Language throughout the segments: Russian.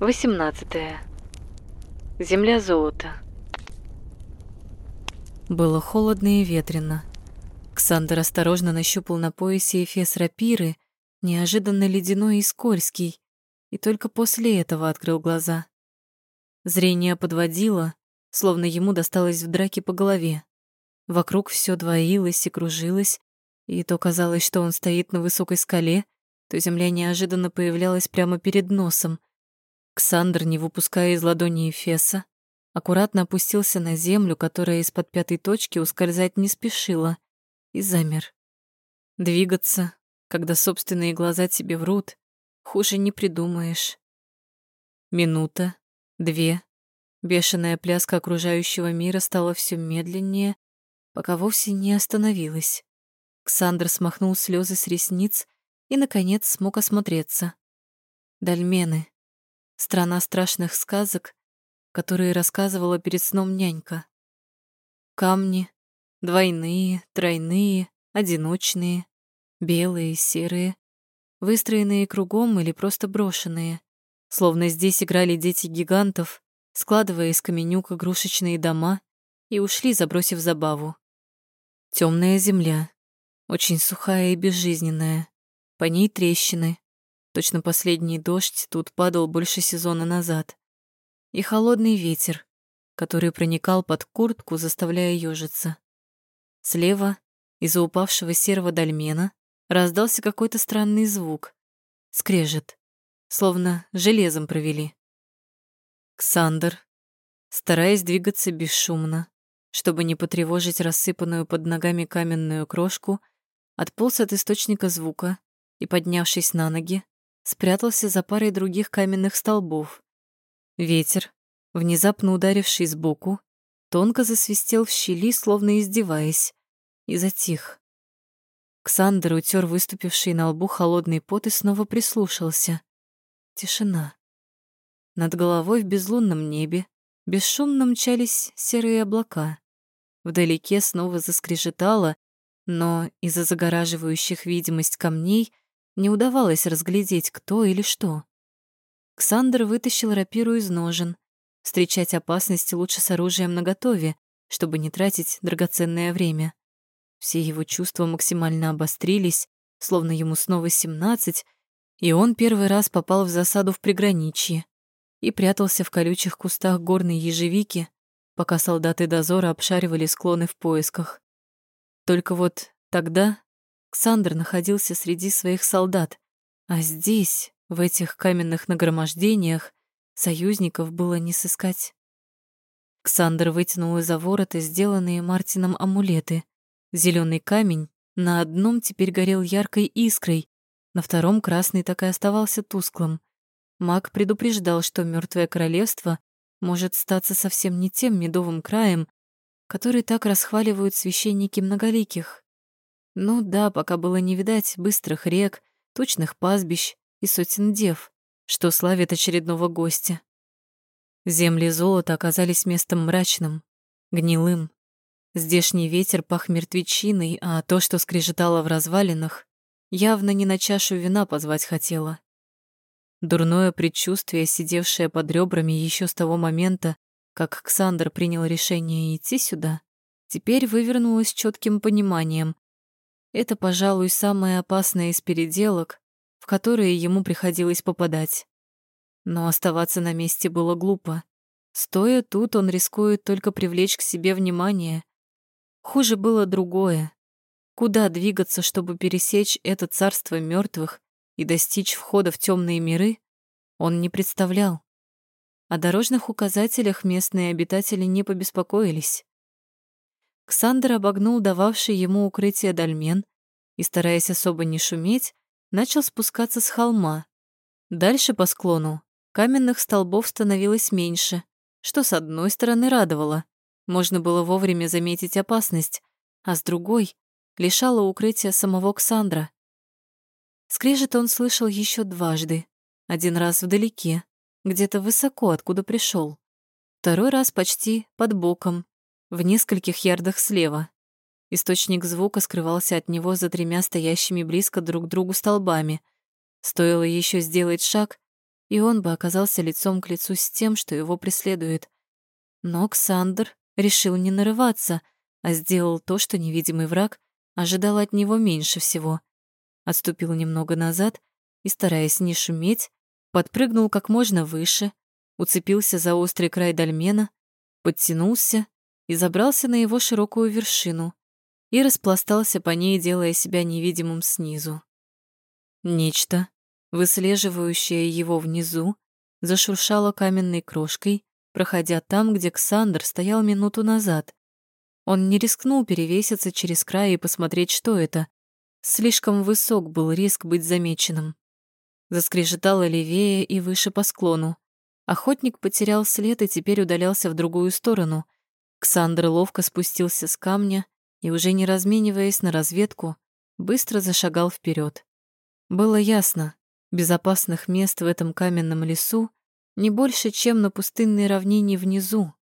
18. Земля золота. Было холодно и ветрено. Ксандр осторожно нащупал на поясе эфес рапиры, неожиданно ледяной и скользкий, и только после этого открыл глаза. Зрение подводило, словно ему досталось в драке по голове. Вокруг все двоилось и кружилось, и то казалось, что он стоит на высокой скале, то земля неожиданно появлялась прямо перед носом. Ксандр, не выпуская из ладони Эфеса, аккуратно опустился на землю, которая из-под пятой точки ускользать не спешила, и замер. Двигаться, когда собственные глаза тебе врут, хуже не придумаешь. Минута, две. Бешеная пляска окружающего мира стала все медленнее, пока вовсе не остановилась. Ксандр смахнул слезы с ресниц и, наконец, смог осмотреться. Дальмены. Страна страшных сказок, которые рассказывала перед сном нянька. Камни. Двойные, тройные, одиночные, белые, серые, выстроенные кругом или просто брошенные. Словно здесь играли дети гигантов, складывая из каменюк игрушечные дома и ушли, забросив забаву. Темная земля, очень сухая и безжизненная. По ней трещины. Точно последний дождь тут падал больше сезона назад. И холодный ветер, который проникал под куртку, заставляя ёжиться. Слева, из-за упавшего серого дольмена, раздался какой-то странный звук. Скрежет, словно железом провели. Ксандр, стараясь двигаться бесшумно, чтобы не потревожить рассыпанную под ногами каменную крошку, отполз от источника звука и, поднявшись на ноги, спрятался за парой других каменных столбов. Ветер, внезапно ударивший сбоку, тонко засвистел в щели, словно издеваясь, и затих. Ксандр утер выступивший на лбу холодный пот и снова прислушался. Тишина. Над головой в безлунном небе бесшумно мчались серые облака. Вдалеке снова заскрежетало, но из-за загораживающих видимость камней не удавалось разглядеть, кто или что. Ксандр вытащил рапиру из ножен. Встречать опасности лучше с оружием наготове, чтобы не тратить драгоценное время. Все его чувства максимально обострились, словно ему снова семнадцать, и он первый раз попал в засаду в приграничье и прятался в колючих кустах горной ежевики, пока солдаты дозора обшаривали склоны в поисках. Только вот тогда Ксандр находился среди своих солдат, а здесь, в этих каменных нагромождениях, союзников было не сыскать. Ксандр вытянул из-за ворота сделанные Мартином амулеты. Зеленый камень на одном теперь горел яркой искрой, на втором красный так и оставался тусклым. Маг предупреждал, что мертвое королевство может статься совсем не тем медовым краем, который так расхваливают священники многоликих. Ну да, пока было не видать быстрых рек, точных пастбищ и сотен дев, что славит очередного гостя. Земли золота оказались местом мрачным, гнилым. Здешний ветер пах мертвечиной, а то, что скрежетало в развалинах, явно не на чашу вина позвать хотела. Дурное предчувствие, сидевшее под ребрами еще с того момента, как Ксандр принял решение идти сюда, теперь вывернулось четким пониманием. Это, пожалуй, самое опасное из переделок, в которые ему приходилось попадать. Но оставаться на месте было глупо. Стоя тут, он рискует только привлечь к себе внимание. Хуже было другое. Куда двигаться, чтобы пересечь это царство мертвых и достичь входа в темные миры, он не представлял. О дорожных указателях местные обитатели не побеспокоились. Ксандр обогнул дававший ему укрытие дольмен и, стараясь особо не шуметь, начал спускаться с холма. Дальше по склону каменных столбов становилось меньше, что с одной стороны радовало. Можно было вовремя заметить опасность, а с другой лишало укрытия самого Ксандра. Скрежет он слышал еще дважды. Один раз вдалеке, где-то высоко, откуда пришел. Второй раз почти под боком, в нескольких ярдах слева. Источник звука скрывался от него за тремя стоящими близко друг к другу столбами. Стоило еще сделать шаг, и он бы оказался лицом к лицу с тем, что его преследует. Но Ксандр решил не нарываться, а сделал то, что невидимый враг ожидал от него меньше всего. Отступил немного назад и, стараясь не шуметь, подпрыгнул как можно выше, уцепился за острый край дольмена, подтянулся и забрался на его широкую вершину и распластался по ней, делая себя невидимым снизу. Нечто, выслеживающее его внизу, зашуршало каменной крошкой, проходя там, где Ксандр стоял минуту назад. Он не рискнул перевеситься через край и посмотреть, что это. Слишком высок был риск быть замеченным. Заскрежетало левее и выше по склону. Охотник потерял след и теперь удалялся в другую сторону. Ксандр ловко спустился с камня и, уже не размениваясь на разведку, быстро зашагал вперед. Было ясно, безопасных мест в этом каменном лесу не больше, чем на пустынной равнине внизу.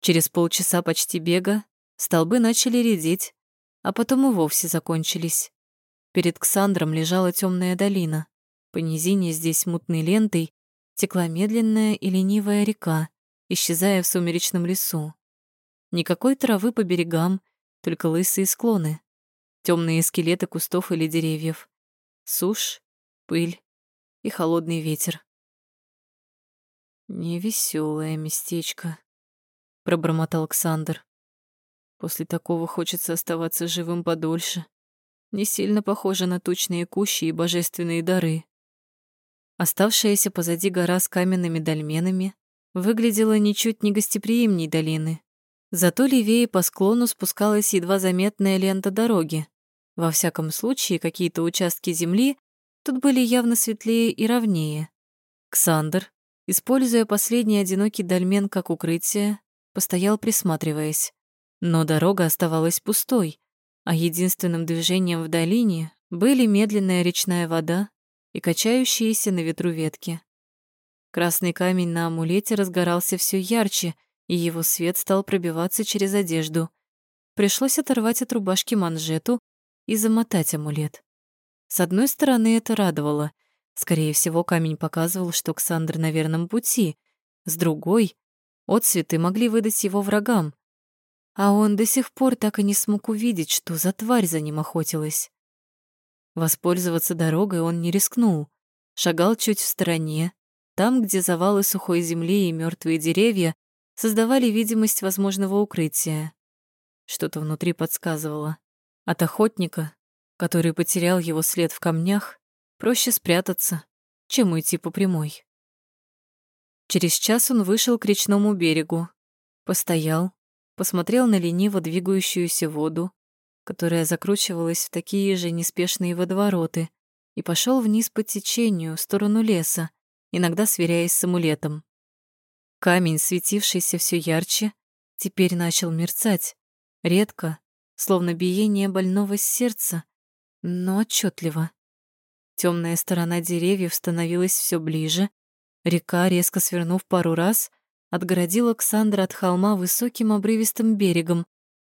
Через полчаса почти бега столбы начали редеть, а потом и вовсе закончились. Перед Ксандром лежала темная долина. По низине здесь мутной лентой текла медленная и ленивая река, исчезая в сумеречном лесу. Никакой травы по берегам, только лысые склоны, темные скелеты кустов или деревьев, сушь, пыль и холодный ветер. «Невесёлое местечко», — пробормотал Александр. «После такого хочется оставаться живым подольше. Не сильно похоже на тучные кущи и божественные дары». Оставшаяся позади гора с каменными дольменами выглядела ничуть не гостеприимней долины. Зато левее по склону спускалась едва заметная лента дороги. Во всяком случае, какие-то участки земли тут были явно светлее и ровнее. Ксандр, используя последний одинокий дольмен как укрытие, постоял присматриваясь. Но дорога оставалась пустой, а единственным движением в долине были медленная речная вода и качающиеся на ветру ветки. Красный камень на амулете разгорался все ярче, и его свет стал пробиваться через одежду. Пришлось оторвать от рубашки манжету и замотать амулет. С одной стороны, это радовало. Скорее всего, камень показывал, что Ксандр на верном пути. С другой, отцветы могли выдать его врагам. А он до сих пор так и не смог увидеть, что за тварь за ним охотилась. Воспользоваться дорогой он не рискнул. Шагал чуть в стороне, там, где завалы сухой земли и мертвые деревья создавали видимость возможного укрытия. Что-то внутри подсказывало. От охотника, который потерял его след в камнях, проще спрятаться, чем уйти по прямой. Через час он вышел к речному берегу, постоял, посмотрел на лениво двигающуюся воду, которая закручивалась в такие же неспешные водовороты, и пошел вниз по течению, в сторону леса, иногда сверяясь с амулетом. Камень, светившийся все ярче, теперь начал мерцать, редко, словно биение больного сердца, но отчетливо. Темная сторона деревьев становилась все ближе, река, резко свернув пару раз, отгородила Ксандра от холма высоким обрывистым берегом,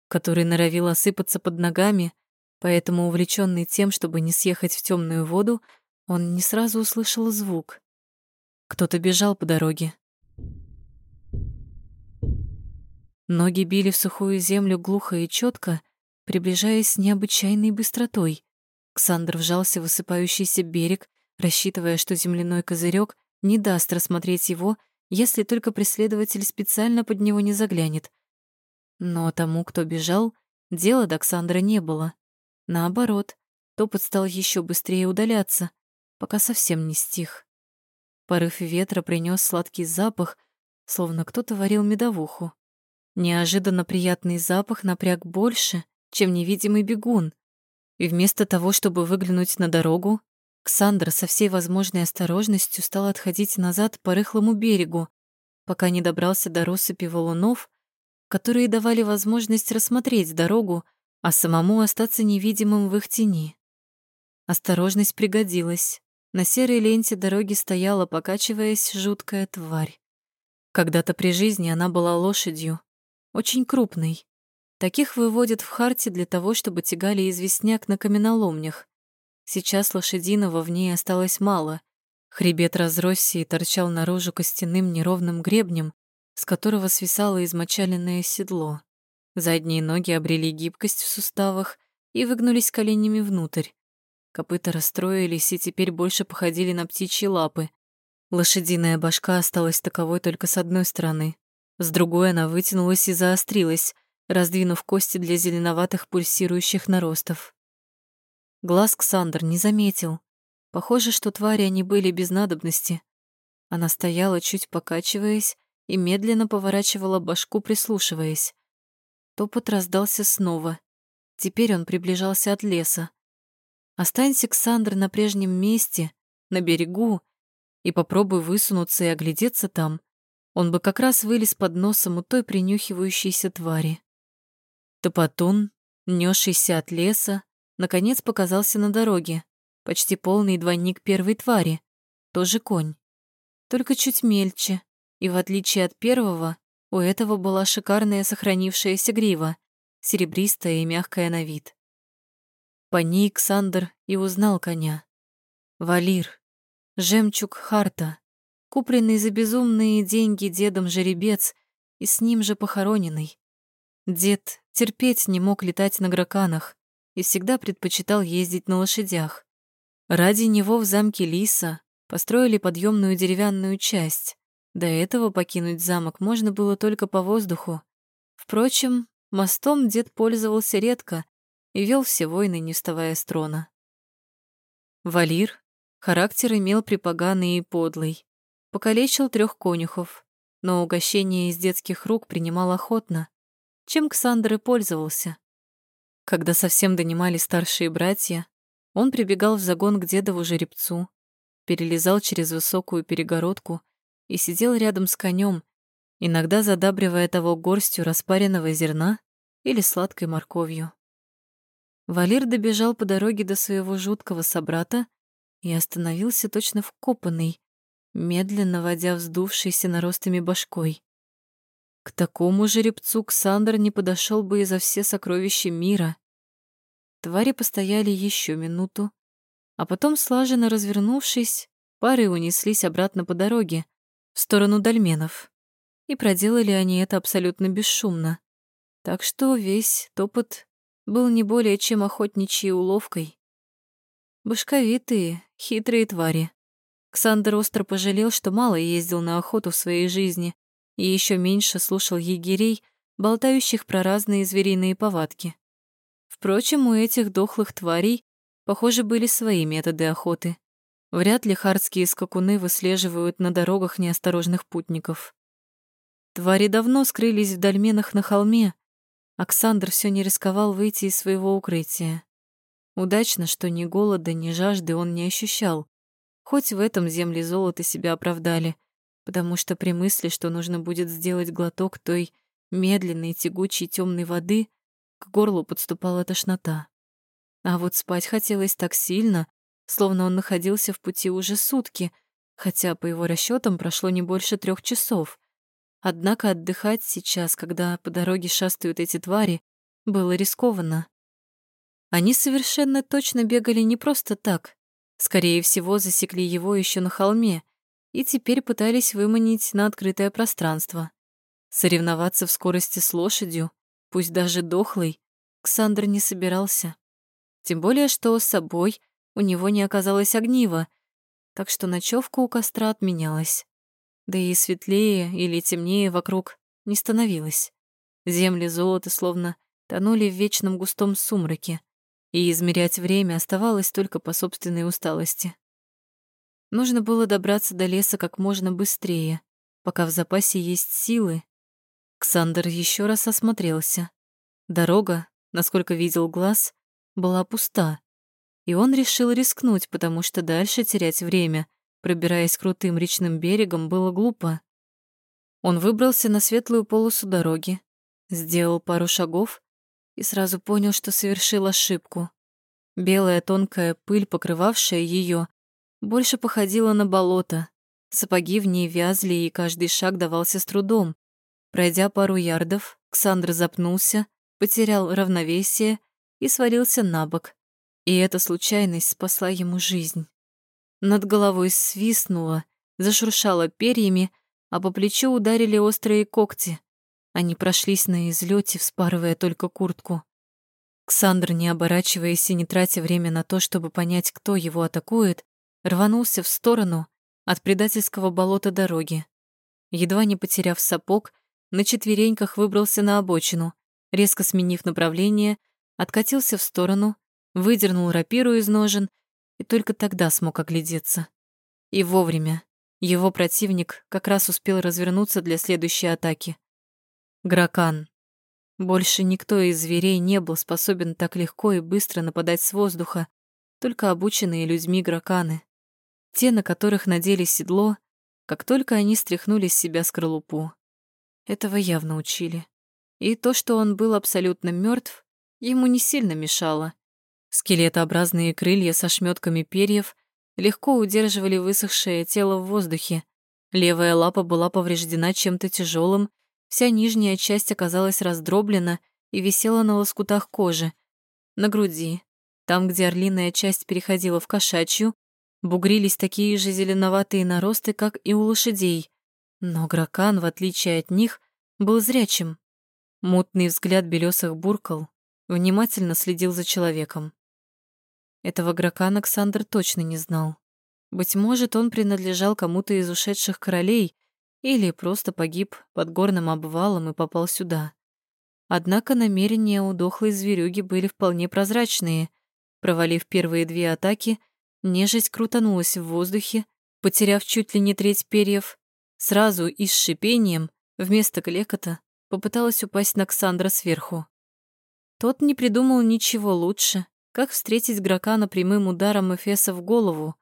который норовил осыпаться под ногами, поэтому, увлеченный тем, чтобы не съехать в темную воду, он не сразу услышал звук. Кто-то бежал по дороге, Ноги били в сухую землю глухо и четко, приближаясь с необычайной быстротой. Ксандр вжался в высыпающийся берег, рассчитывая, что земляной козырек не даст рассмотреть его, если только преследователь специально под него не заглянет. Но тому, кто бежал, дела до Ксандра не было. Наоборот, топот стал еще быстрее удаляться, пока совсем не стих. Порыв ветра принес сладкий запах, словно кто-то варил медовуху. Неожиданно приятный запах напряг больше, чем невидимый бегун. И вместо того, чтобы выглянуть на дорогу, Ксандр со всей возможной осторожностью стал отходить назад по рыхлому берегу, пока не добрался до россыпи валунов, которые давали возможность рассмотреть дорогу, а самому остаться невидимым в их тени. Осторожность пригодилась. На серой ленте дороги стояла, покачиваясь, жуткая тварь. Когда-то при жизни она была лошадью, очень крупный. Таких выводят в харте для того, чтобы тягали известняк на каменоломнях. Сейчас лошадиного в ней осталось мало, Хребет разросся и торчал наружу костяным неровным гребнем, с которого свисало измочаленное седло. Задние ноги обрели гибкость в суставах и выгнулись коленями внутрь. Копыта расстроились и теперь больше походили на птичьи лапы. Лошадиная башка осталась таковой только с одной стороны. С другой она вытянулась и заострилась, раздвинув кости для зеленоватых пульсирующих наростов. Глаз Ксандр не заметил. Похоже, что твари они были без надобности. Она стояла, чуть покачиваясь, и медленно поворачивала башку, прислушиваясь. Топот раздался снова. Теперь он приближался от леса. Останься Ксандр на прежнем месте, на берегу, и попробуй высунуться и оглядеться там, он бы как раз вылез под носом у той принюхивающейся твари. Топотун, нёсшийся от леса, наконец показался на дороге, почти полный двойник первой твари, тоже конь. Только чуть мельче, и в отличие от первого, у этого была шикарная сохранившаяся грива, серебристая и мягкая на вид. По ней Ксандр и узнал коня. Валир, жемчуг Харта, купленный за безумные деньги дедом жеребец и с ним же похороненный. Дед терпеть не мог летать на граканах и всегда предпочитал ездить на лошадях. Ради него в замке Лиса построили подъемную деревянную часть. До этого покинуть замок можно было только по воздуху. Впрочем, мостом дед пользовался редко и вел все войны, не вставая с трона. Валир характер имел припоганый и подлый. Покалечил трех конюхов, но угощение из детских рук принимал охотно, чем Ксандр и пользовался. Когда совсем донимали старшие братья, он прибегал в загон к дедову жеребцу, перелезал через высокую перегородку и сидел рядом с конем, иногда задабривая того горстью распаренного зерна или сладкой морковью. Валир добежал по дороге до своего жуткого собрата и остановился точно вкопанный, медленно водя вздувшейся наростами башкой. К такому жеребцу Ксандр не подошел бы и за все сокровища мира. Твари постояли еще минуту, а потом, слаженно развернувшись, пары унеслись обратно по дороге, в сторону дольменов. И проделали они это абсолютно бесшумно. Так что весь топот был не более чем охотничьей уловкой. Башковитые, хитрые твари. Ксандр остро пожалел, что мало ездил на охоту в своей жизни и еще меньше слушал егерей, болтающих про разные звериные повадки. Впрочем, у этих дохлых тварей, похоже, были свои методы охоты. Вряд ли хардские скакуны выслеживают на дорогах неосторожных путников. Твари давно скрылись в дольменах на холме, Оксандр все не рисковал выйти из своего укрытия. Удачно, что ни голода, ни жажды он не ощущал. Хоть в этом земли золота себя оправдали, потому что при мысли, что нужно будет сделать глоток той медленной, тягучей темной воды, к горлу подступала тошнота. А вот спать хотелось так сильно, словно он находился в пути уже сутки, хотя, по его расчетам прошло не больше трех часов. Однако отдыхать сейчас, когда по дороге шастают эти твари, было рискованно. Они совершенно точно бегали не просто так. Скорее всего, засекли его еще на холме и теперь пытались выманить на открытое пространство. Соревноваться в скорости с лошадью, пусть даже дохлой, Ксандр не собирался. Тем более, что с собой у него не оказалось огнива, так что ночевка у костра отменялась. Да и светлее или темнее вокруг не становилось. Земли золота словно тонули в вечном густом сумраке, и измерять время оставалось только по собственной усталости. Нужно было добраться до леса как можно быстрее, пока в запасе есть силы. Ксандр еще раз осмотрелся. Дорога, насколько видел глаз, была пуста, и он решил рискнуть, потому что дальше терять время пробираясь крутым речным берегом, было глупо. Он выбрался на светлую полосу дороги, сделал пару шагов и сразу понял, что совершил ошибку. Белая тонкая пыль, покрывавшая ее, больше походила на болото. Сапоги в ней вязли, и каждый шаг давался с трудом. Пройдя пару ярдов, Ксандр запнулся, потерял равновесие и свалился на бок. И эта случайность спасла ему жизнь. Над головой свистнуло, зашуршало перьями, а по плечу ударили острые когти. Они прошлись на излете, вспарывая только куртку. Ксандр, не оборачиваясь и не тратя время на то, чтобы понять, кто его атакует, рванулся в сторону от предательского болота дороги. Едва не потеряв сапог, на четвереньках выбрался на обочину, резко сменив направление, откатился в сторону, выдернул рапиру из ножен и только тогда смог оглядеться. И вовремя. Его противник как раз успел развернуться для следующей атаки. Гракан. Больше никто из зверей не был способен так легко и быстро нападать с воздуха, только обученные людьми граканы. Те, на которых надели седло, как только они стряхнули с себя скорлупу. Этого явно учили. И то, что он был абсолютно мертв, ему не сильно мешало. Скелетообразные крылья со шмётками перьев легко удерживали высохшее тело в воздухе. Левая лапа была повреждена чем-то тяжелым, Вся нижняя часть оказалась раздроблена и висела на лоскутах кожи. На груди, там, где орлиная часть переходила в кошачью, бугрились такие же зеленоватые наросты, как и у лошадей. Но Гракан, в отличие от них, был зрячим. Мутный взгляд белесых буркал, внимательно следил за человеком. Этого Гракана Александр точно не знал. Быть может, он принадлежал кому-то из ушедших королей или просто погиб под горным обвалом и попал сюда. Однако намерения у дохлой зверюги были вполне прозрачные. Провалив первые две атаки, нежить крутанулась в воздухе, потеряв чуть ли не треть перьев, сразу и с шипением, вместо клекота, попыталась упасть на Ксандра сверху. Тот не придумал ничего лучше, как встретить Гракана прямым ударом Эфеса в голову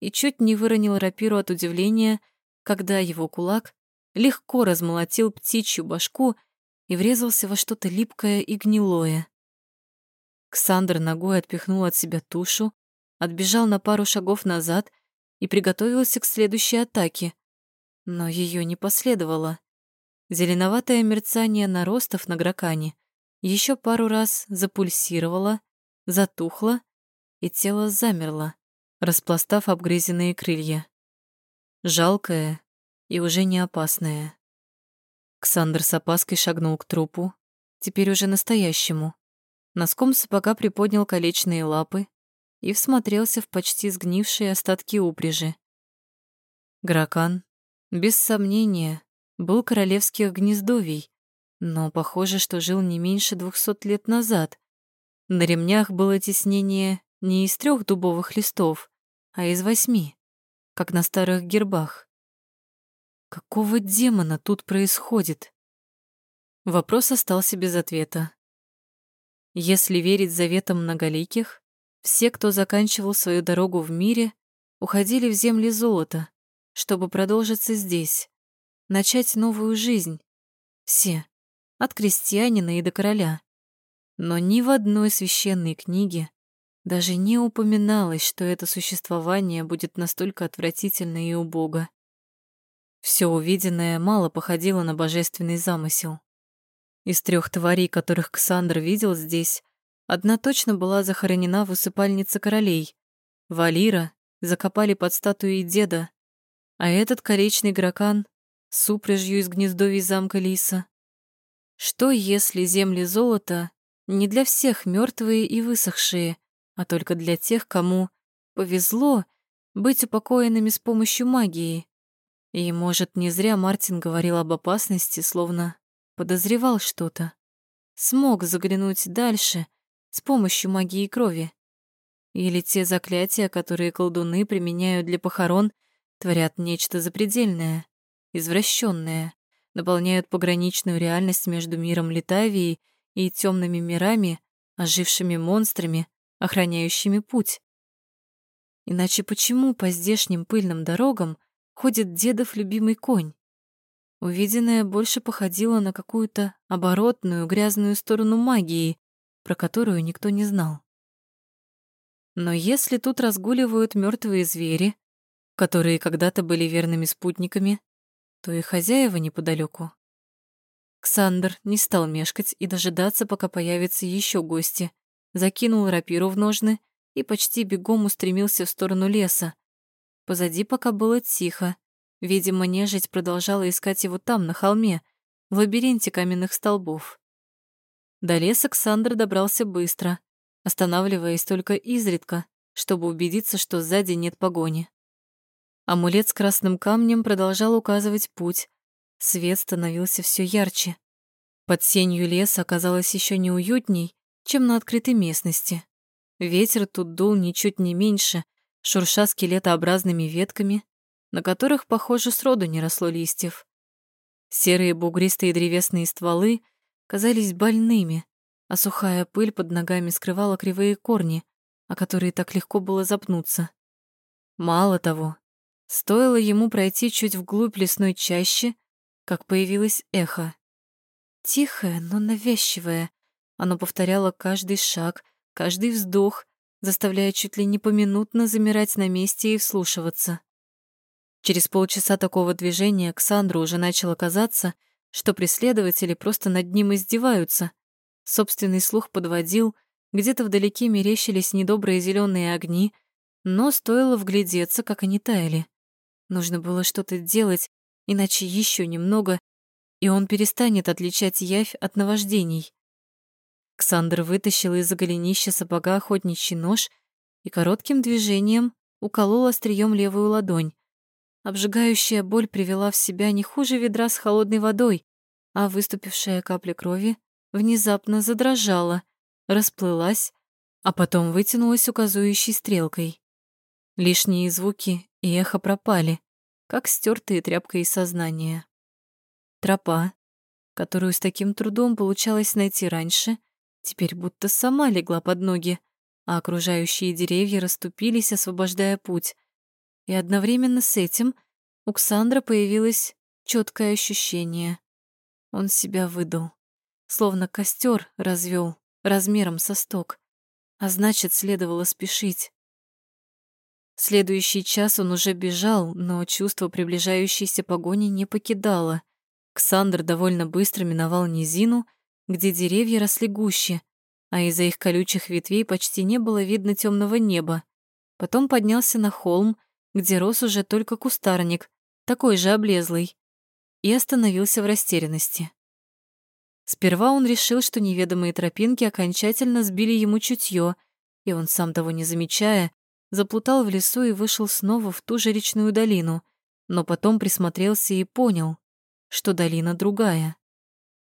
и чуть не выронил рапиру от удивления, когда его кулак легко размолотил птичью башку и врезался во что-то липкое и гнилое. Ксандр ногой отпихнул от себя тушу, отбежал на пару шагов назад и приготовился к следующей атаке. Но ее не последовало. Зеленоватое мерцание наростов на гракане еще пару раз запульсировало, затухло, и тело замерло, распластав обгрызенные крылья жалкое и уже не опасное. Ксандр с опаской шагнул к трупу, теперь уже настоящему. Носком сапога приподнял колечные лапы и всмотрелся в почти сгнившие остатки упряжи. Гракан, без сомнения, был королевских гнездовий, но похоже, что жил не меньше двухсот лет назад. На ремнях было теснение не из трех дубовых листов, а из восьми как на старых гербах. Какого демона тут происходит? Вопрос остался без ответа. Если верить заветам многоликих, все, кто заканчивал свою дорогу в мире, уходили в земли золота, чтобы продолжиться здесь, начать новую жизнь. Все, от крестьянина и до короля. Но ни в одной священной книге даже не упоминалось, что это существование будет настолько отвратительно и убого. Все увиденное мало походило на божественный замысел. Из трех тварей, которых Ксандр видел здесь, одна точно была захоронена в усыпальнице королей. Валира закопали под статуей деда, а этот коричный гракан с упряжью из гнездовий замка Лиса. Что, если земли золота не для всех мертвые и высохшие, а только для тех, кому повезло быть упокоенными с помощью магии. И, может, не зря Мартин говорил об опасности, словно подозревал что-то. Смог заглянуть дальше с помощью магии крови. Или те заклятия, которые колдуны применяют для похорон, творят нечто запредельное, извращенное, наполняют пограничную реальность между миром Литавии и темными мирами, ожившими монстрами, охраняющими путь. Иначе почему по здешним пыльным дорогам ходит дедов любимый конь? Увиденное больше походило на какую-то оборотную, грязную сторону магии, про которую никто не знал. Но если тут разгуливают мертвые звери, которые когда-то были верными спутниками, то и хозяева неподалеку. Ксандр не стал мешкать и дожидаться, пока появятся еще гости, закинул рапиру в ножны и почти бегом устремился в сторону леса. Позади пока было тихо. Видимо, нежить продолжала искать его там, на холме, в лабиринте каменных столбов. До леса Ксандр добрался быстро, останавливаясь только изредка, чтобы убедиться, что сзади нет погони. Амулет с красным камнем продолжал указывать путь. Свет становился все ярче. Под сенью леса оказалось еще неуютней, чем на открытой местности. Ветер тут дул ничуть не меньше, шурша скелетообразными ветками, на которых, похоже, сроду не росло листьев. Серые бугристые древесные стволы казались больными, а сухая пыль под ногами скрывала кривые корни, о которые так легко было запнуться. Мало того, стоило ему пройти чуть вглубь лесной чащи, как появилось эхо. Тихое, но навязчивое. Оно повторяло каждый шаг, каждый вздох, заставляя чуть ли не поминутно замирать на месте и вслушиваться. Через полчаса такого движения Ксандру уже начало казаться, что преследователи просто над ним издеваются. Собственный слух подводил, где-то вдалеке мерещились недобрые зеленые огни, но стоило вглядеться, как они таяли. Нужно было что-то делать, иначе еще немного, и он перестанет отличать явь от наваждений. Ксандр вытащил из-за голенища сапога охотничий нож и коротким движением уколол острием левую ладонь. Обжигающая боль привела в себя не хуже ведра с холодной водой, а выступившая капля крови внезапно задрожала, расплылась, а потом вытянулась указующей стрелкой. Лишние звуки и эхо пропали, как стертые тряпкой из сознания. Тропа, которую с таким трудом получалось найти раньше, теперь будто сама легла под ноги, а окружающие деревья расступились, освобождая путь — и одновременно с этим у Ксандра появилось четкое ощущение. Он себя выдал, словно костер развел размером со сток, а значит, следовало спешить. Следующий час он уже бежал, но чувство приближающейся погони не покидало. Ксандр довольно быстро миновал низину, где деревья росли гуще, а из-за их колючих ветвей почти не было видно темного неба. Потом поднялся на холм, где рос уже только кустарник, такой же облезлый, и остановился в растерянности. Сперва он решил, что неведомые тропинки окончательно сбили ему чутье, и он, сам того не замечая, заплутал в лесу и вышел снова в ту же речную долину, но потом присмотрелся и понял, что долина другая.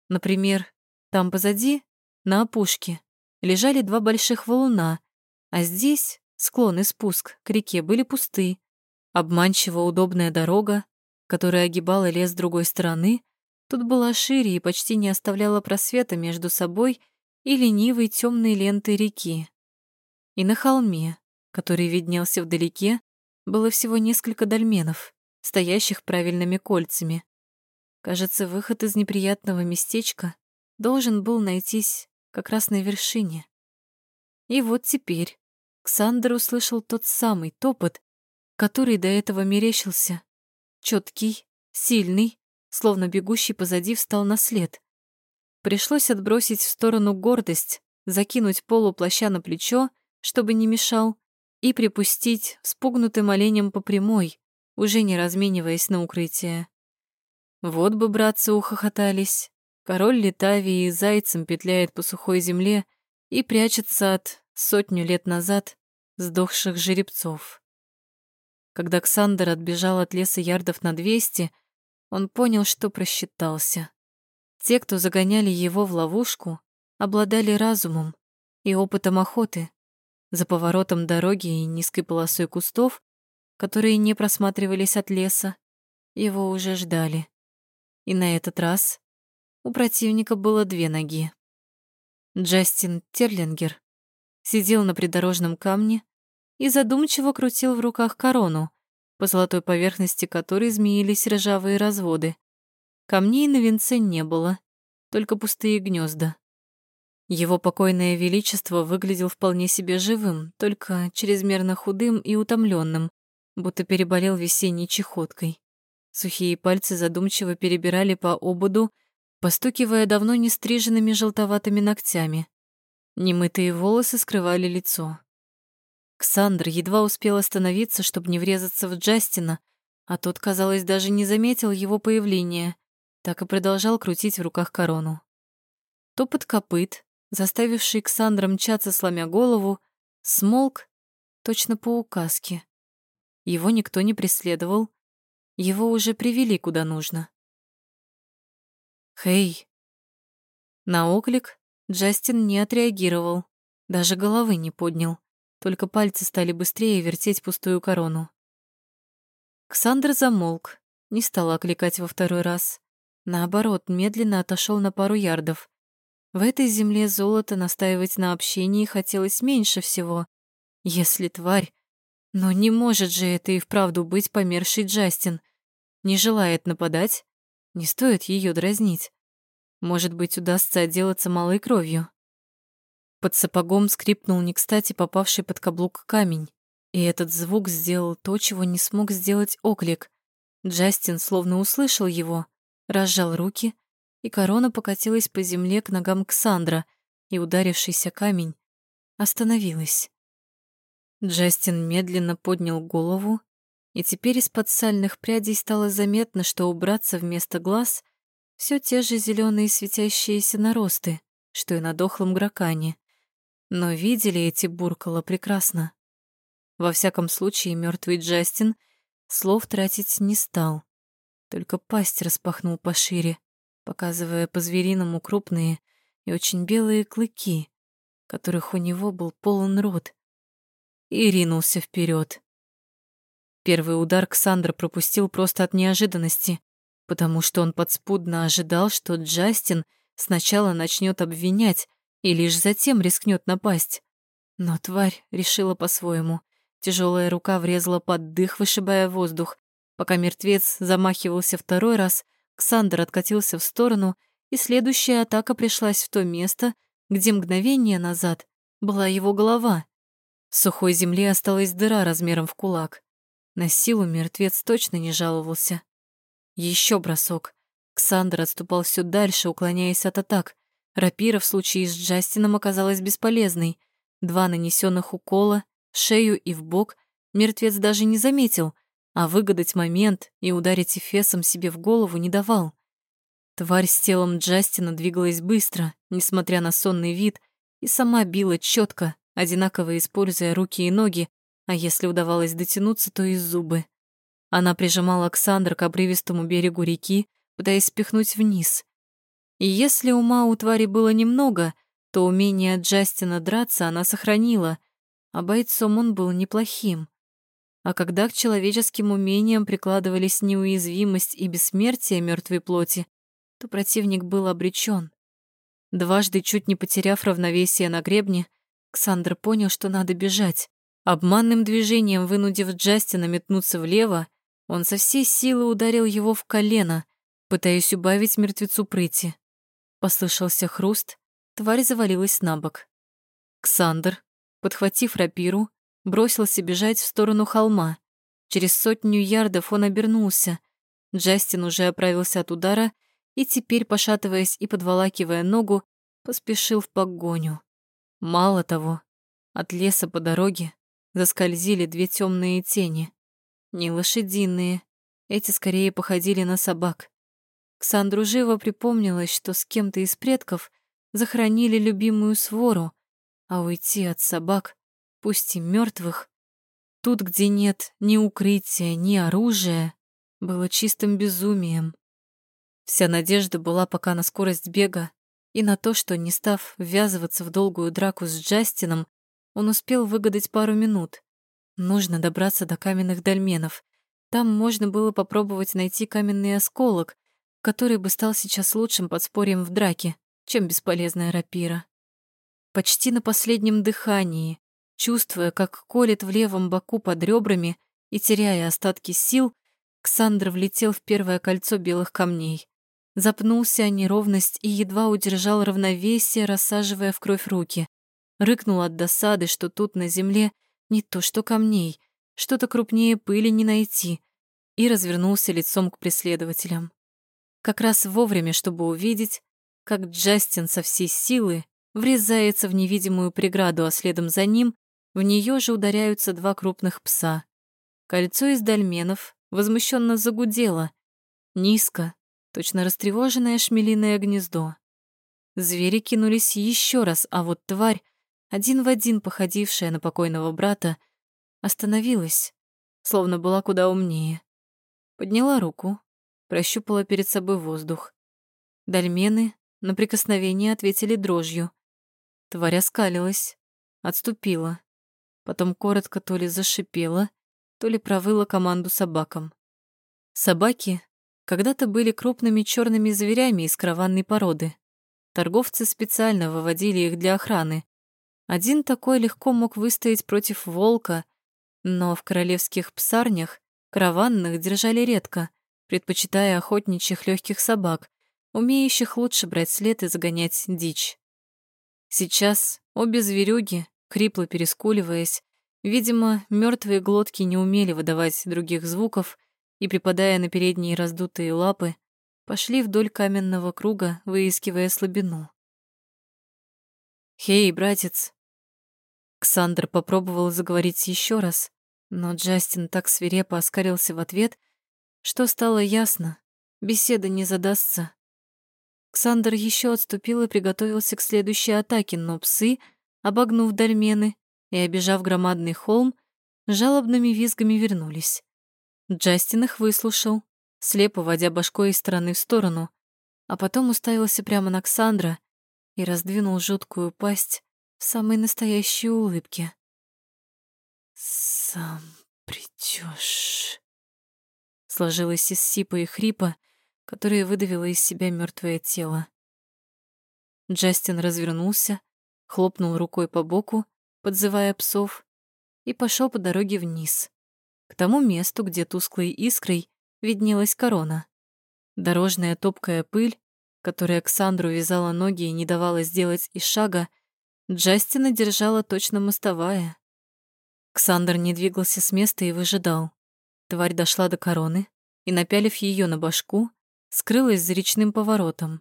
Например, там позади, на опушке, лежали два больших валуна, а здесь склон и спуск к реке были пусты, Обманчиво удобная дорога, которая огибала лес с другой стороны, тут была шире и почти не оставляла просвета между собой и ленивой темной лентой реки. И на холме, который виднелся вдалеке, было всего несколько дольменов, стоящих правильными кольцами. Кажется, выход из неприятного местечка должен был найтись как раз на вершине. И вот теперь Ксандр услышал тот самый топот, который до этого мерещился. Четкий, сильный, словно бегущий позади встал на след. Пришлось отбросить в сторону гордость, закинуть полу плаща на плечо, чтобы не мешал, и припустить спугнутым оленем по прямой, уже не размениваясь на укрытие. Вот бы братцы ухохотались. Король Литавии зайцем петляет по сухой земле и прячется от сотню лет назад сдохших жеребцов. Когда Ксандер отбежал от леса ярдов на двести, он понял, что просчитался. Те, кто загоняли его в ловушку, обладали разумом и опытом охоты. За поворотом дороги и низкой полосой кустов, которые не просматривались от леса, его уже ждали. И на этот раз у противника было две ноги. Джастин Терлингер сидел на придорожном камне и задумчиво крутил в руках корону, по золотой поверхности которой змеились ржавые разводы. Камней на венце не было, только пустые гнезда. Его покойное величество выглядел вполне себе живым, только чрезмерно худым и утомленным, будто переболел весенней чехоткой. Сухие пальцы задумчиво перебирали по ободу, постукивая давно не стриженными желтоватыми ногтями. Немытые волосы скрывали лицо. Ксандр едва успел остановиться, чтобы не врезаться в Джастина, а тот, казалось, даже не заметил его появления, так и продолжал крутить в руках корону. Топот копыт, заставивший Ксандра мчаться, сломя голову, смолк точно по указке. Его никто не преследовал, его уже привели куда нужно. «Хей!» На оклик Джастин не отреагировал, даже головы не поднял, только пальцы стали быстрее вертеть пустую корону. Ксандр замолк, не стал окликать во второй раз. Наоборот, медленно отошел на пару ярдов. В этой земле золото настаивать на общении хотелось меньше всего. Если тварь... Но не может же это и вправду быть померший Джастин. Не желает нападать, не стоит ее дразнить. Может быть, удастся отделаться малой кровью. Под сапогом скрипнул не кстати попавший под каблук камень, и этот звук сделал то, чего не смог сделать оклик. Джастин словно услышал его, разжал руки, и корона покатилась по земле к ногам Ксандра, и ударившийся камень остановилась. Джастин медленно поднял голову, и теперь из-под сальных прядей стало заметно, что убраться вместо глаз все те же зеленые светящиеся наросты, что и на дохлом гракане. Но видели эти буркала прекрасно. Во всяком случае, мертвый Джастин слов тратить не стал, только пасть распахнул пошире, показывая по-звериному крупные и очень белые клыки, которых у него был полон рот, и ринулся вперед. Первый удар Ксандр пропустил просто от неожиданности, потому что он подспудно ожидал, что Джастин сначала начнет обвинять и лишь затем рискнет напасть. Но тварь решила по-своему. Тяжелая рука врезала под дых, вышибая воздух. Пока мертвец замахивался второй раз, Ксандр откатился в сторону, и следующая атака пришлась в то место, где мгновение назад была его голова. В сухой земле осталась дыра размером в кулак. На силу мертвец точно не жаловался. Еще бросок. Ксандр отступал все дальше, уклоняясь от атак. Рапира в случае с Джастином оказалась бесполезной. Два нанесенных укола, шею и в бок, мертвец даже не заметил, а выгадать момент и ударить эфесом себе в голову не давал. Тварь с телом Джастина двигалась быстро, несмотря на сонный вид, и сама била четко, одинаково используя руки и ноги, а если удавалось дотянуться, то и зубы. Она прижимала Александра к обрывистому берегу реки, пытаясь спихнуть вниз. И если ума у твари было немного, то умение Джастина драться она сохранила, а бойцом он был неплохим. А когда к человеческим умениям прикладывались неуязвимость и бессмертие мертвой плоти, то противник был обречен. Дважды чуть не потеряв равновесие на гребне, Ксандр понял, что надо бежать. Обманным движением, вынудив Джастина метнуться влево, он со всей силы ударил его в колено, пытаясь убавить мертвецу прыти. Послышался хруст, тварь завалилась на бок. Ксандр, подхватив рапиру, бросился бежать в сторону холма. Через сотню ярдов он обернулся. Джастин уже оправился от удара и теперь, пошатываясь и подволакивая ногу, поспешил в погоню. Мало того, от леса по дороге заскользили две темные тени. Не лошадиные, эти скорее походили на собак. Ксандру живо припомнилось, что с кем-то из предков захоронили любимую свору, а уйти от собак пусть и мертвых, тут, где нет ни укрытия, ни оружия, было чистым безумием. Вся надежда была пока на скорость бега и на то, что, не став ввязываться в долгую драку с Джастином, он успел выгадать пару минут. Нужно добраться до каменных дольменов. Там можно было попробовать найти каменный осколок, который бы стал сейчас лучшим подспорьем в драке, чем бесполезная рапира. Почти на последнем дыхании, Чувствуя, как колет в левом боку под ребрами и теряя остатки сил, Ксандр влетел в первое кольцо белых камней. Запнулся о неровность и едва удержал равновесие, рассаживая в кровь руки. Рыкнул от досады, что тут на земле не то что камней, что-то крупнее пыли не найти, и развернулся лицом к преследователям. Как раз вовремя, чтобы увидеть, как Джастин со всей силы врезается в невидимую преграду, а следом за ним В нее же ударяются два крупных пса. Кольцо из дольменов возмущенно загудело. Низко, точно растревоженное шмелиное гнездо. Звери кинулись еще раз, а вот тварь, один в один походившая на покойного брата, остановилась, словно была куда умнее. Подняла руку, прощупала перед собой воздух. Дольмены на прикосновение ответили дрожью. Тварь оскалилась, отступила. Потом коротко то ли зашипела, то ли провыла команду собакам. Собаки когда-то были крупными черными зверями из караванной породы. Торговцы специально выводили их для охраны. Один такой легко мог выстоять против волка, но в королевских псарнях караванных держали редко, предпочитая охотничьих легких собак, умеющих лучше брать след и загонять дичь. Сейчас обе зверюги, хрипло перескуливаясь, видимо, мертвые глотки не умели выдавать других звуков и, припадая на передние раздутые лапы, пошли вдоль каменного круга, выискивая слабину. «Хей, братец!» Ксандр попробовал заговорить еще раз, но Джастин так свирепо оскарился в ответ, что стало ясно, беседа не задастся. Ксандр еще отступил и приготовился к следующей атаке, но псы, обогнув дольмены и обижав громадный холм, жалобными визгами вернулись. Джастин их выслушал, слепо водя башкой из стороны в сторону, а потом уставился прямо на Ксандра и раздвинул жуткую пасть в самой настоящей улыбке. «Сам придешь, сложилось из сипа и хрипа, которое выдавило из себя мертвое тело. Джастин развернулся, хлопнул рукой по боку, подзывая псов, и пошел по дороге вниз, к тому месту, где тусклой искрой виднелась корона. Дорожная топкая пыль, которая Александру вязала ноги и не давала сделать и шага, Джастина держала точно мостовая. Ксандр не двигался с места и выжидал. Тварь дошла до короны и, напялив ее на башку, скрылась за речным поворотом.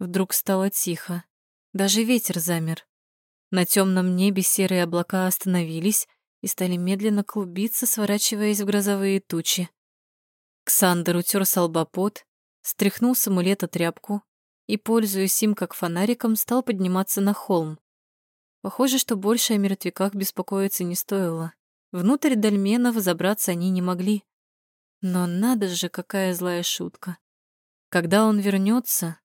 Вдруг стало тихо. Даже ветер замер. На темном небе серые облака остановились и стали медленно клубиться, сворачиваясь в грозовые тучи. Ксандр утер с стряхнул с амулета тряпку и, пользуясь им как фонариком, стал подниматься на холм. Похоже, что больше о мертвяках беспокоиться не стоило. Внутрь дольменов забраться они не могли. Но надо же, какая злая шутка. Когда он вернется,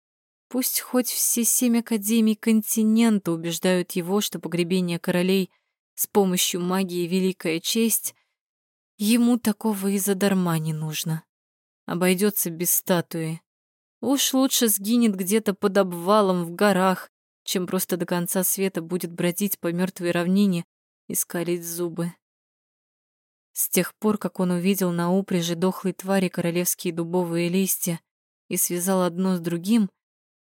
пусть хоть все семь академий континента убеждают его, что погребение королей с помощью магии великая честь, ему такого и задарма не нужно. Обойдется без статуи. Уж лучше сгинет где-то под обвалом в горах, чем просто до конца света будет бродить по мертвой равнине и скалить зубы. С тех пор, как он увидел на упряжи дохлой твари королевские дубовые листья, и связал одно с другим,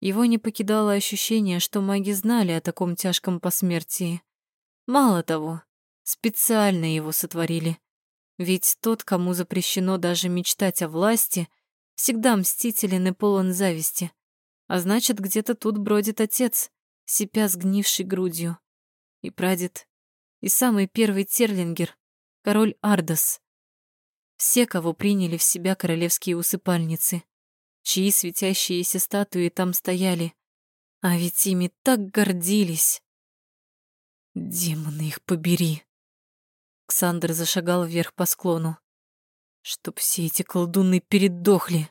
его не покидало ощущение, что маги знали о таком тяжком посмертии. Мало того, специально его сотворили. Ведь тот, кому запрещено даже мечтать о власти, всегда мстителен и полон зависти. А значит, где-то тут бродит отец, сипя сгнившей грудью. И прадед, и самый первый терлингер, король Ардас. Все, кого приняли в себя королевские усыпальницы чьи светящиеся статуи там стояли. А ведь ими так гордились. Демоны их побери. Ксандр зашагал вверх по склону. Чтоб все эти колдуны передохли.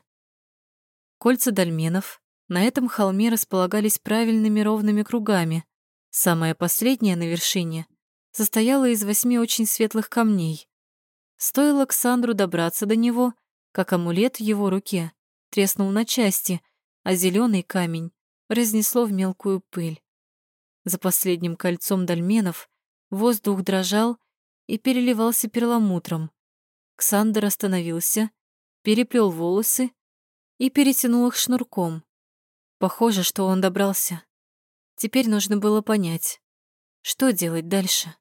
Кольца дольменов на этом холме располагались правильными ровными кругами. Самое последнее на вершине состояло из восьми очень светлых камней. Стоило Александру добраться до него, как амулет в его руке треснул на части, а зеленый камень разнесло в мелкую пыль. За последним кольцом дольменов воздух дрожал и переливался перламутром. Ксандер остановился, переплел волосы и перетянул их шнурком. Похоже, что он добрался. Теперь нужно было понять, что делать дальше.